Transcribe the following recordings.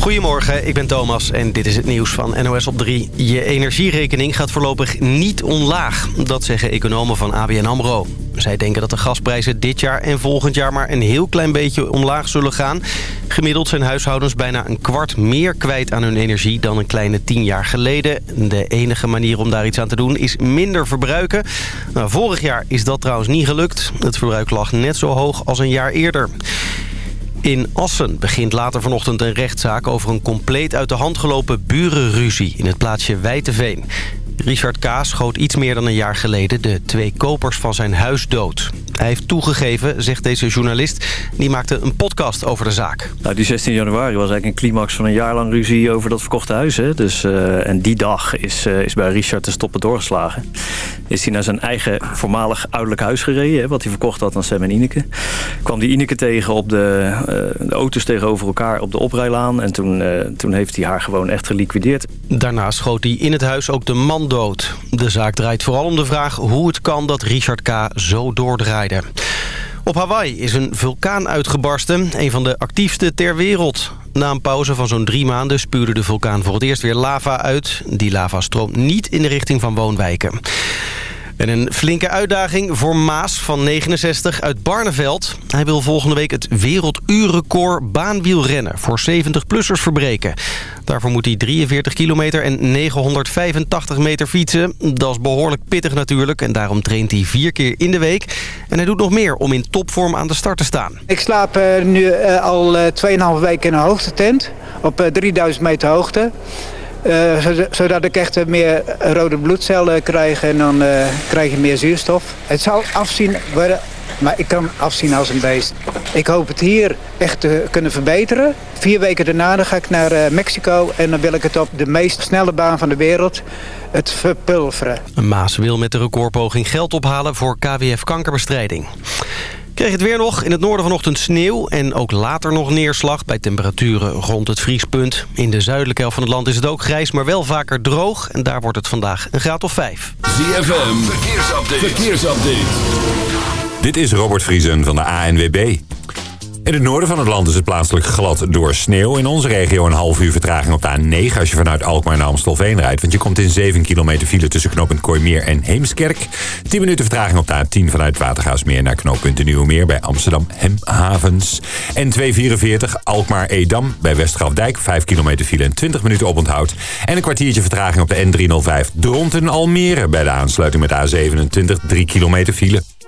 Goedemorgen, ik ben Thomas en dit is het nieuws van NOS op 3. Je energierekening gaat voorlopig niet omlaag. Dat zeggen economen van ABN AMRO. Zij denken dat de gasprijzen dit jaar en volgend jaar maar een heel klein beetje omlaag zullen gaan. Gemiddeld zijn huishoudens bijna een kwart meer kwijt aan hun energie dan een kleine tien jaar geleden. De enige manier om daar iets aan te doen is minder verbruiken. Nou, vorig jaar is dat trouwens niet gelukt. Het verbruik lag net zo hoog als een jaar eerder. In Assen begint later vanochtend een rechtszaak over een compleet uit de hand gelopen burenruzie in het plaatsje Wijteveen. Richard K. schoot iets meer dan een jaar geleden de twee kopers van zijn huis dood. Hij heeft toegegeven, zegt deze journalist, die maakte een podcast over de zaak. Nou, die 16 januari was eigenlijk een climax van een jaar lang ruzie over dat verkochte huis. Hè? Dus, uh, en die dag is, uh, is bij Richard de stoppen doorgeslagen. Is hij naar zijn eigen voormalig ouderlijk huis gereden, hè, wat hij verkocht had aan Sam en Ineke. Kwam die Ineke tegen op de, uh, de auto's tegenover elkaar op de oprijlaan. En toen, toen heeft hij haar gewoon echt geliquideerd. Daarna schoot hij in het huis ook de man dood. De zaak draait vooral om de vraag hoe het kan dat Richard K. zo doordraaide. Op Hawaii is een vulkaan uitgebarsten, een van de actiefste ter wereld. Na een pauze van zo'n drie maanden spuurde de vulkaan voor het eerst weer lava uit. Die lava stroomt niet in de richting van woonwijken. En een flinke uitdaging voor Maas van 69 uit Barneveld. Hij wil volgende week het werelduurrecord baanwielrennen voor 70-plussers verbreken. Daarvoor moet hij 43 kilometer en 985 meter fietsen. Dat is behoorlijk pittig natuurlijk en daarom traint hij vier keer in de week. En hij doet nog meer om in topvorm aan de start te staan. Ik slaap uh, nu uh, al uh, 2,5 weken in een hoogtetent op 3000 meter hoogte. Uh, zodat ik echt meer rode bloedcellen krijg en dan uh, krijg je meer zuurstof. Het zal afzien worden, maar ik kan afzien als een beest. Ik hoop het hier echt te kunnen verbeteren. Vier weken daarna ga ik naar uh, Mexico en dan wil ik het op de meest snelle baan van de wereld het verpulveren. Maas wil met de recordpoging geld ophalen voor KWF kankerbestrijding. Kreeg het weer nog. In het noorden vanochtend sneeuw en ook later nog neerslag... bij temperaturen rond het vriespunt. In de zuidelijke helft van het land is het ook grijs, maar wel vaker droog. En daar wordt het vandaag een graad of vijf. ZFM, verkeersupdate. verkeersupdate. Dit is Robert Vriesen van de ANWB. In het noorden van het land is het plaatselijk glad door sneeuw. In onze regio een half uur vertraging op de A9 als je vanuit Alkmaar naar Amstelveen rijdt. Want je komt in 7 kilometer file tussen knooppunt Kooimeer en Heemskerk. 10 minuten vertraging op de A10 vanuit Watergaasmeer naar knooppunt de Nieuwemeer bij Amsterdam Hemhavens. En 244 Alkmaar-Edam bij Westgrafdijk. 5 kilometer file en 20 minuten oponthoud. En een kwartiertje vertraging op de N305 Dronten-Almere bij de aansluiting met A27 3 kilometer file.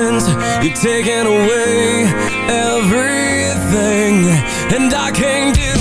You're taking away everything, and I can't deal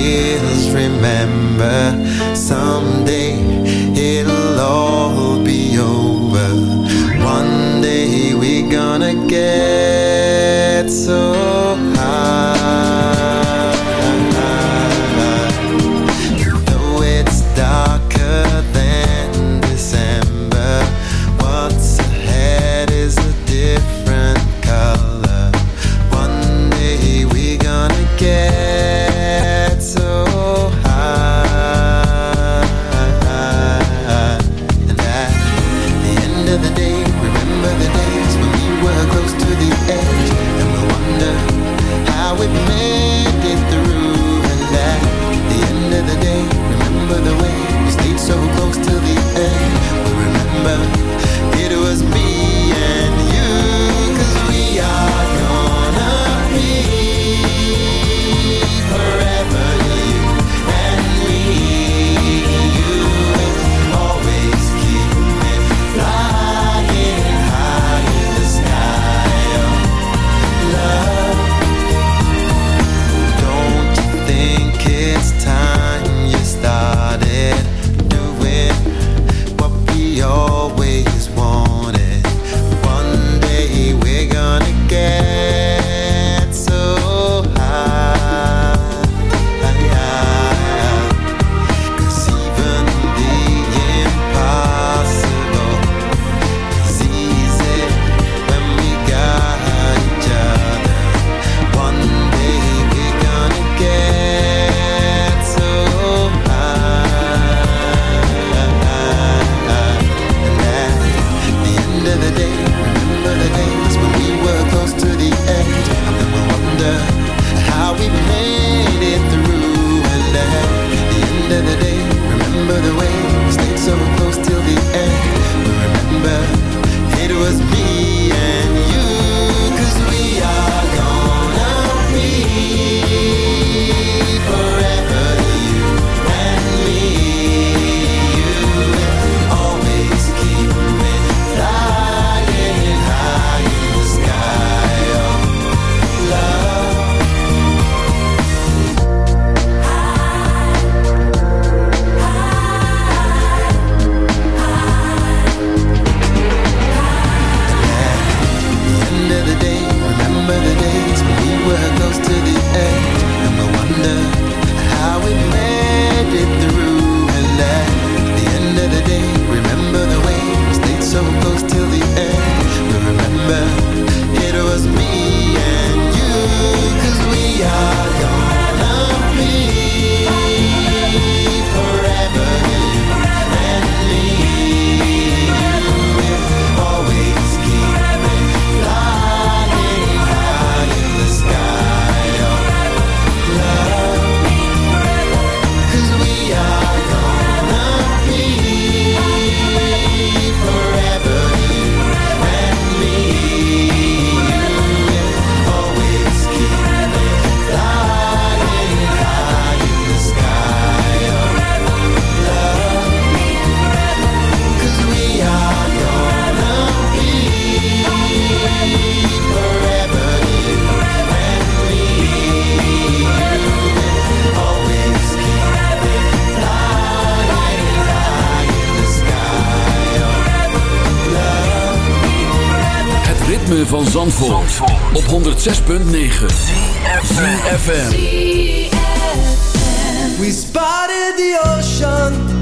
feels Remember someday close to ritme van Zandvoort, op 106.9 CFFM We spotted the ocean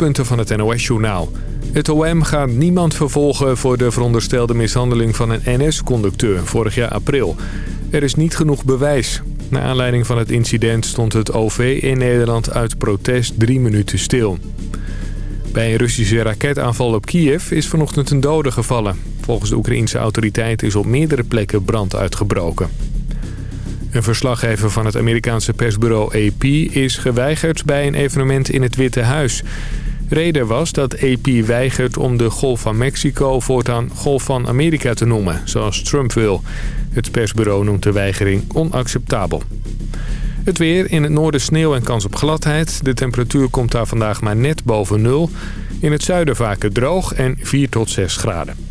hoofdpunten van het NOS-journaal. Het OM gaat niemand vervolgen voor de veronderstelde mishandeling van een NS-conducteur vorig jaar april. Er is niet genoeg bewijs. Naar aanleiding van het incident stond het OV in Nederland uit protest drie minuten stil. Bij een Russische raketaanval op Kiev is vanochtend een dode gevallen. Volgens de Oekraïense autoriteiten is op meerdere plekken brand uitgebroken. Een verslaggever van het Amerikaanse persbureau AP is geweigerd bij een evenement in het Witte Huis. Reden was dat AP weigert om de Golf van Mexico voortaan Golf van Amerika te noemen, zoals Trump wil. Het persbureau noemt de weigering onacceptabel. Het weer, in het noorden sneeuw en kans op gladheid. De temperatuur komt daar vandaag maar net boven nul. In het zuiden vaker droog en 4 tot 6 graden.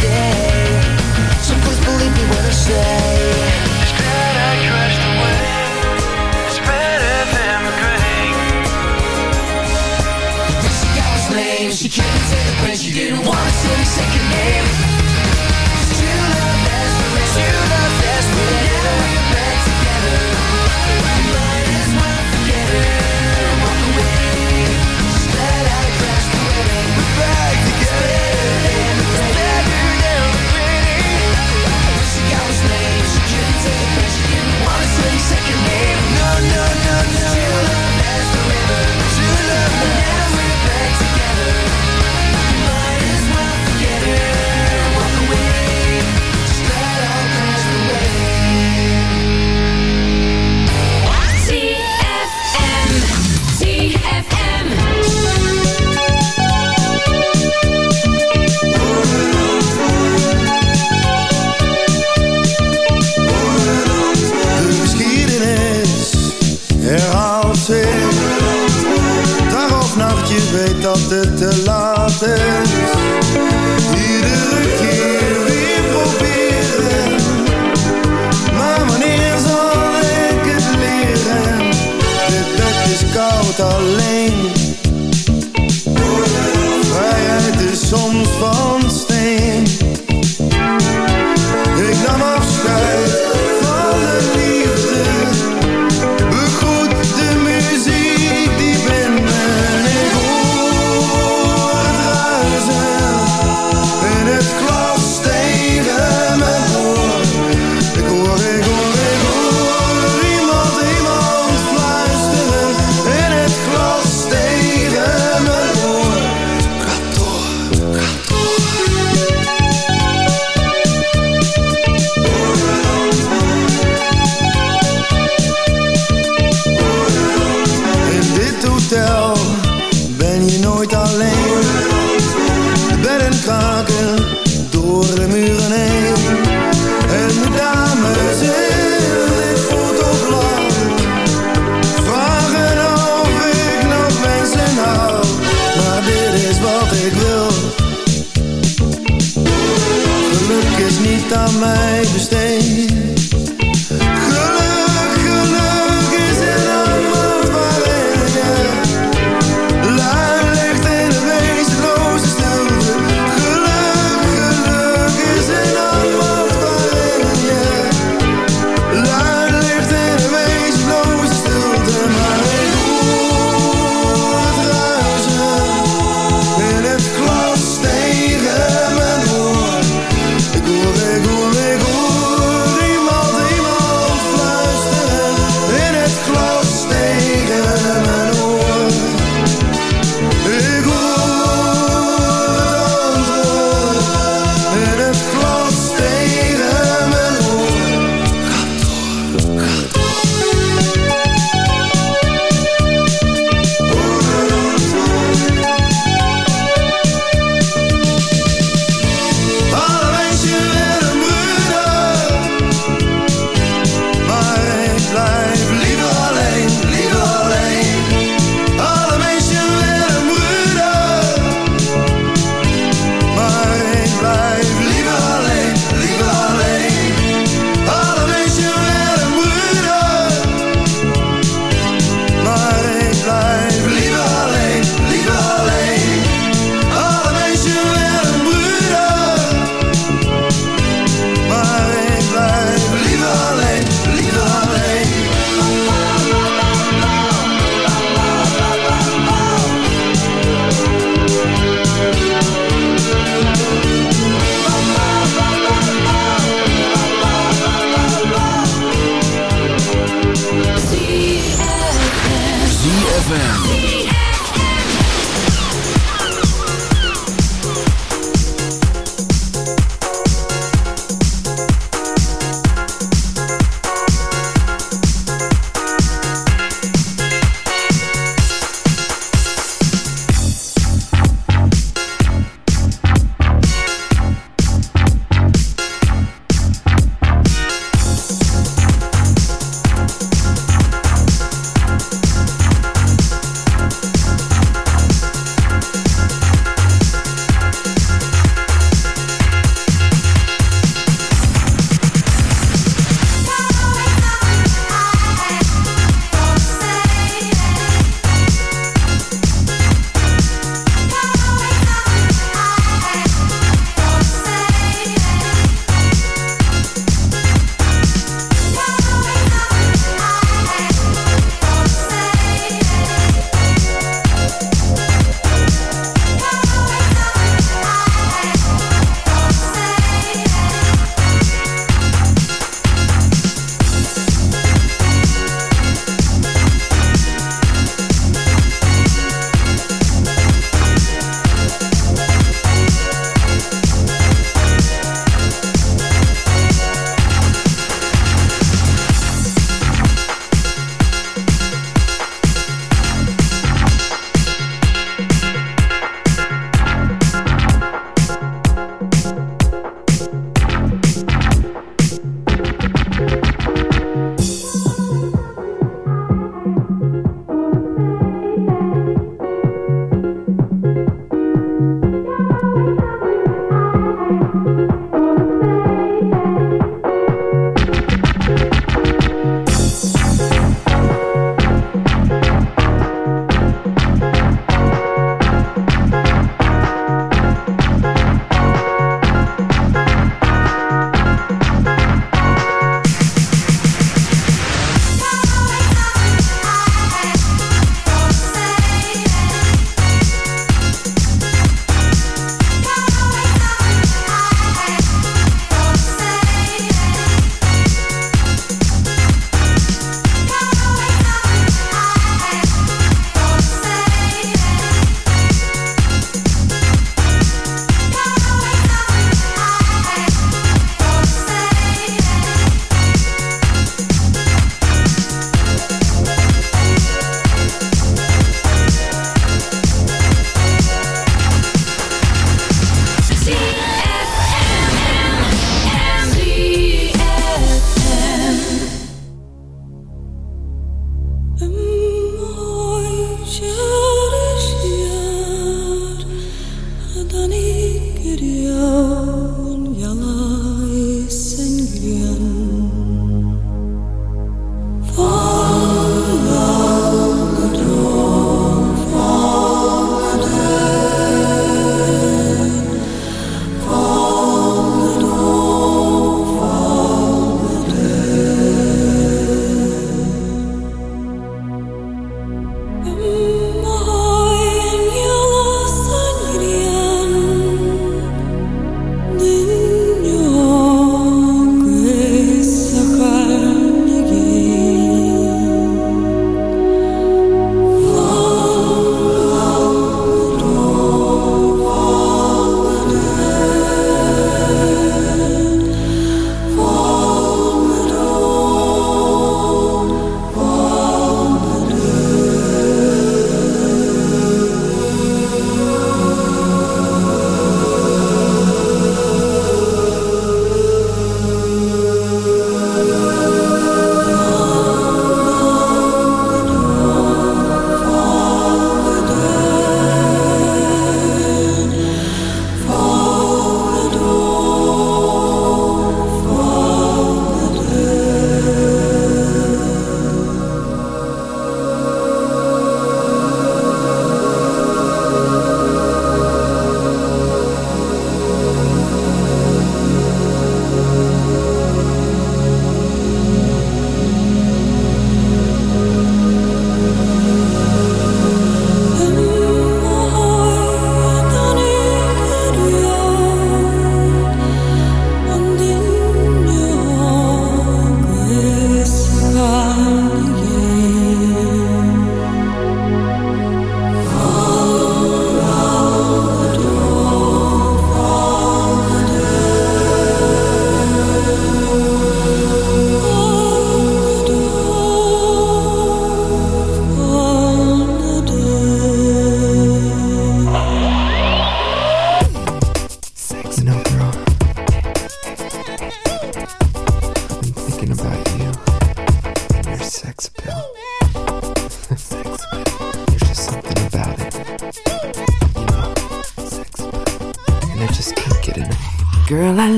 So please believe me when I say myself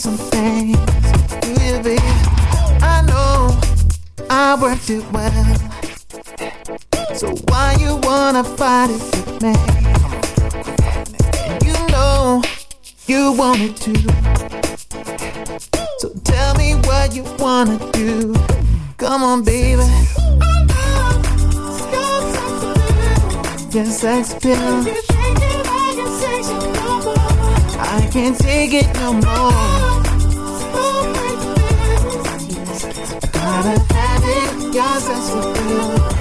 some things do you, babe. I know I worked it well. So why you wanna fight it with me? You know you wanted to. So tell me what you wanna do. Come on, baby. Your sex appeal. I can't take it no more. gotta have it, your sense of humor.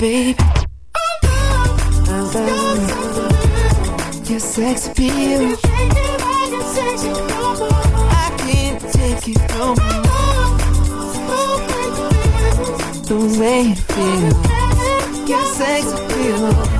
baby. I love your sex appeal. I can't take it no more. The way you feel, your sex appeal.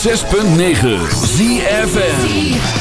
6.9 ZFN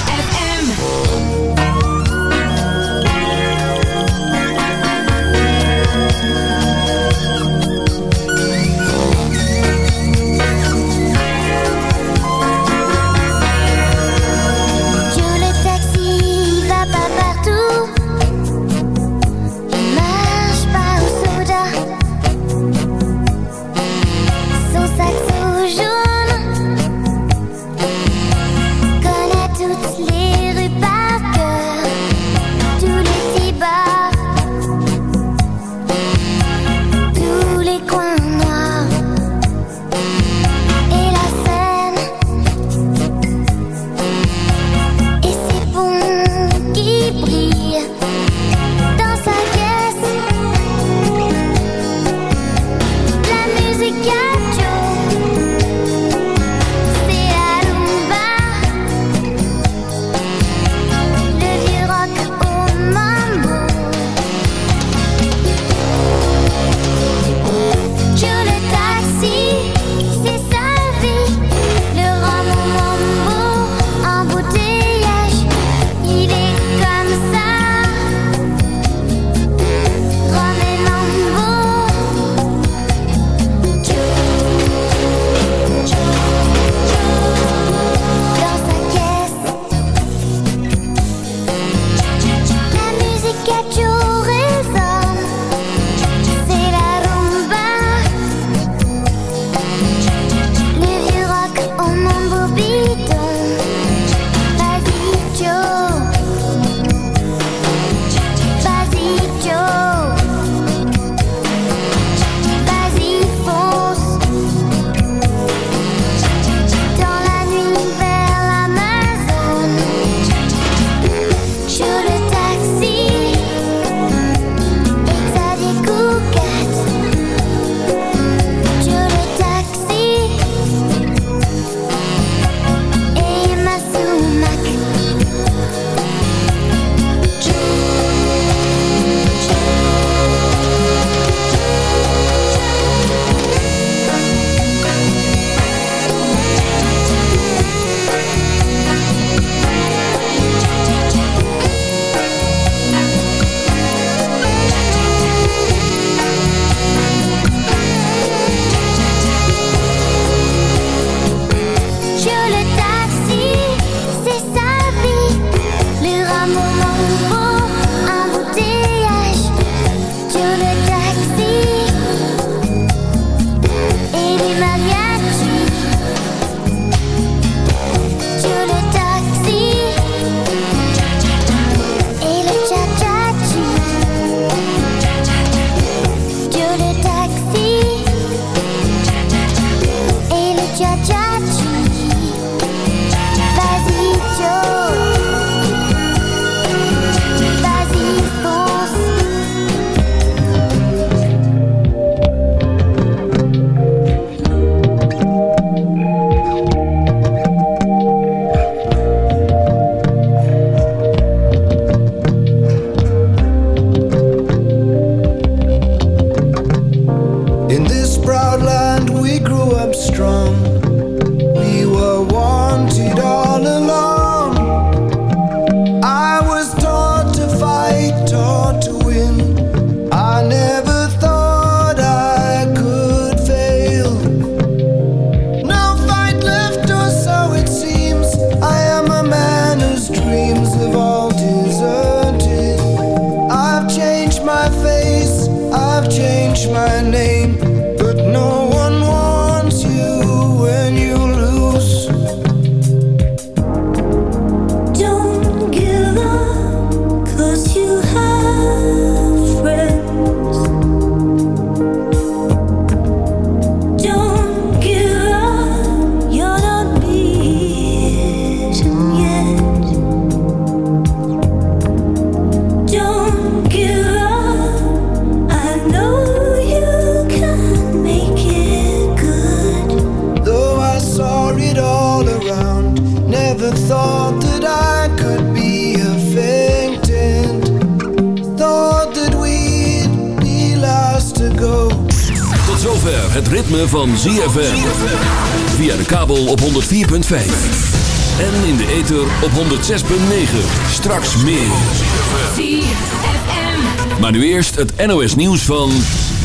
het NOS nieuws van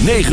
9